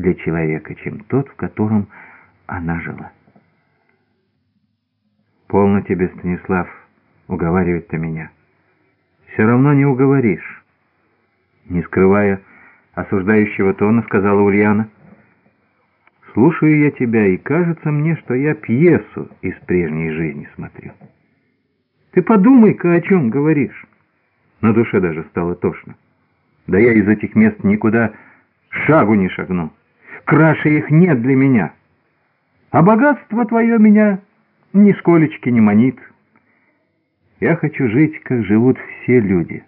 для человека, чем тот, в котором она жила. «Полно тебе, Станислав, уговаривать ты меня. Все равно не уговоришь». Не скрывая осуждающего тона, сказала Ульяна. «Слушаю я тебя, и кажется мне, что я пьесу из прежней жизни смотрю. Ты подумай-ка, о чем говоришь». На душе даже стало тошно. Да я из этих мест никуда шагу не шагну. Краше их нет для меня. А богатство твое меня нисколечки не манит. Я хочу жить, как живут все люди.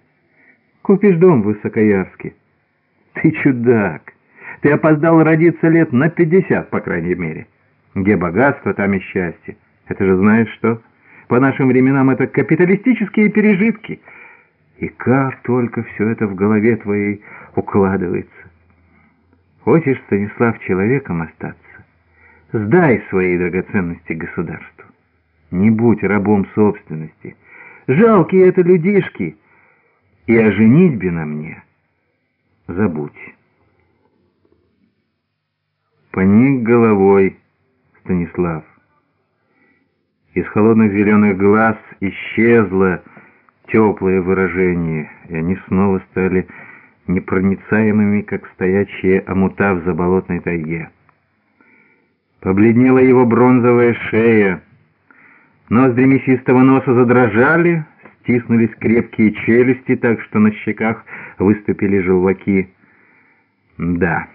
Купишь дом в Высокоярске. Ты чудак. Ты опоздал родиться лет на пятьдесят, по крайней мере. Где богатство, там и счастье. Это же знаешь что? По нашим временам это капиталистические пережитки. И как только все это в голове твоей укладывается. Хочешь, Станислав, человеком остаться? Сдай свои драгоценности государству. Не будь рабом собственности. Жалкие это людишки. И о женитьбе на мне забудь. Поник головой Станислав. Из холодных зеленых глаз исчезло теплое выражение, и они снова стали непроницаемыми, как стоячие омута в заболотной тайге. Побледнела его бронзовая шея, ноздри мясистого носа задрожали, стиснулись крепкие челюсти, так что на щеках выступили желваки. Да,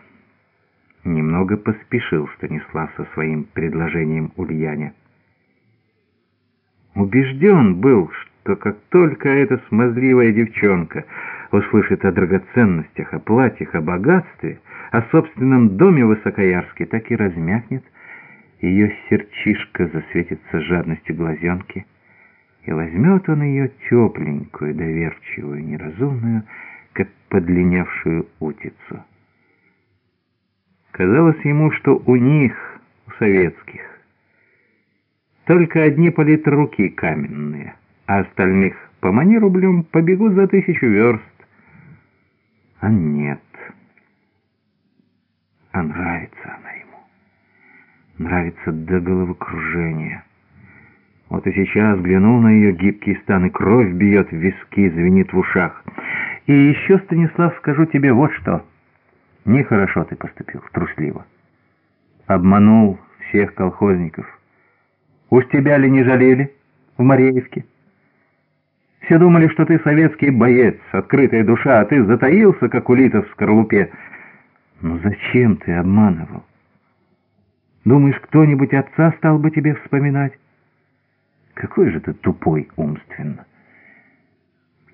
немного поспешил Станислав со своим предложением Ульяне. Убежден был, что как только эта смазливая девчонка услышит о драгоценностях, о платьях, о богатстве, о собственном доме Высокоярске, так и размякнет, ее сердчишка засветится жадностью глазенки — и возьмет он ее тепленькую, доверчивую, неразумную, как подлинявшую утицу. Казалось ему, что у них, у советских, только одни политруки каменные, а остальных по мане рублем побегут за тысячу верст. А нет. А нравится она ему. Нравится до головокружения. Вот и сейчас взглянул на ее гибкий стан, кровь бьет в виски, звенит в ушах. И еще, Станислав, скажу тебе вот что. Нехорошо ты поступил, трусливо. Обманул всех колхозников. Уж тебя ли не жалели в Мареевке? Все думали, что ты советский боец, открытая душа, а ты затаился, как улитов в скорлупе. Ну зачем ты обманывал? Думаешь, кто-нибудь отца стал бы тебе вспоминать? Какой же ты тупой умственно!»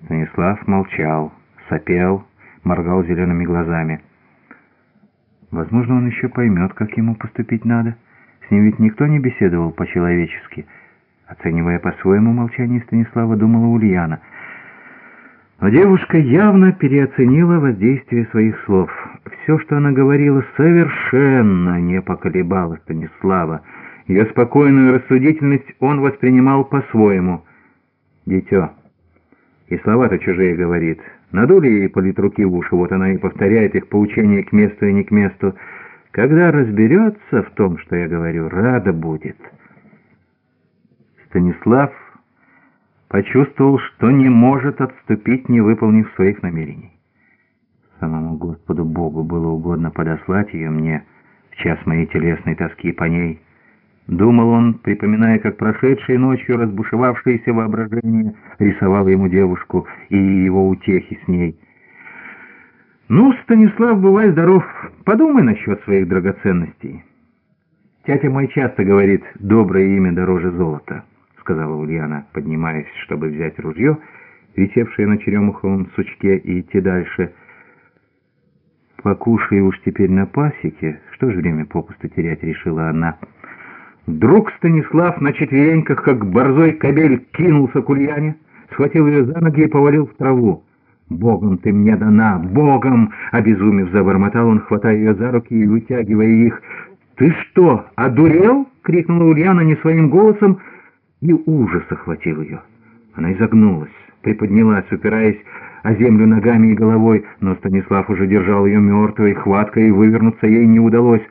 Станислав молчал, сопел, моргал зелеными глазами. Возможно, он еще поймет, как ему поступить надо. С ним ведь никто не беседовал по-человечески. Оценивая по-своему молчание Станислава, думала Ульяна. Но девушка явно переоценила воздействие своих слов. Все, что она говорила, совершенно не поколебало Станислава. Ее спокойную рассудительность он воспринимал по-своему. «Дитё». И слова-то чужие говорит. Надули ей политруки в уши, вот она и повторяет их поучения к месту и не к месту. Когда разберется в том, что я говорю, рада будет. Станислав почувствовал, что не может отступить, не выполнив своих намерений. Самому Господу Богу было угодно подослать ее мне в час моей телесной тоски по ней, Думал он, припоминая, как прошедшей ночью разбушевавшееся воображение рисовало ему девушку и его утехи с ней. «Ну, Станислав, бывай здоров, подумай насчет своих драгоценностей». «Тятя мой часто говорит, доброе имя дороже золота», — сказала Ульяна, поднимаясь, чтобы взять ружье, висевшее на черемуховом сучке, и идти дальше. «Покушай уж теперь на пасеке, что ж время попусту терять», — решила она, — Вдруг Станислав на четвереньках, как борзой кобель, кинулся к Ульяне, схватил ее за ноги и повалил в траву. «Богом ты мне дана! Богом!» — обезумев забормотал он, хватая ее за руки и вытягивая их. «Ты что, одурел?» — крикнула Ульяна не своим голосом, и ужас охватил ее. Она изогнулась, приподнялась, упираясь о землю ногами и головой, но Станислав уже держал ее мертвой хваткой, и вывернуться ей не удалось.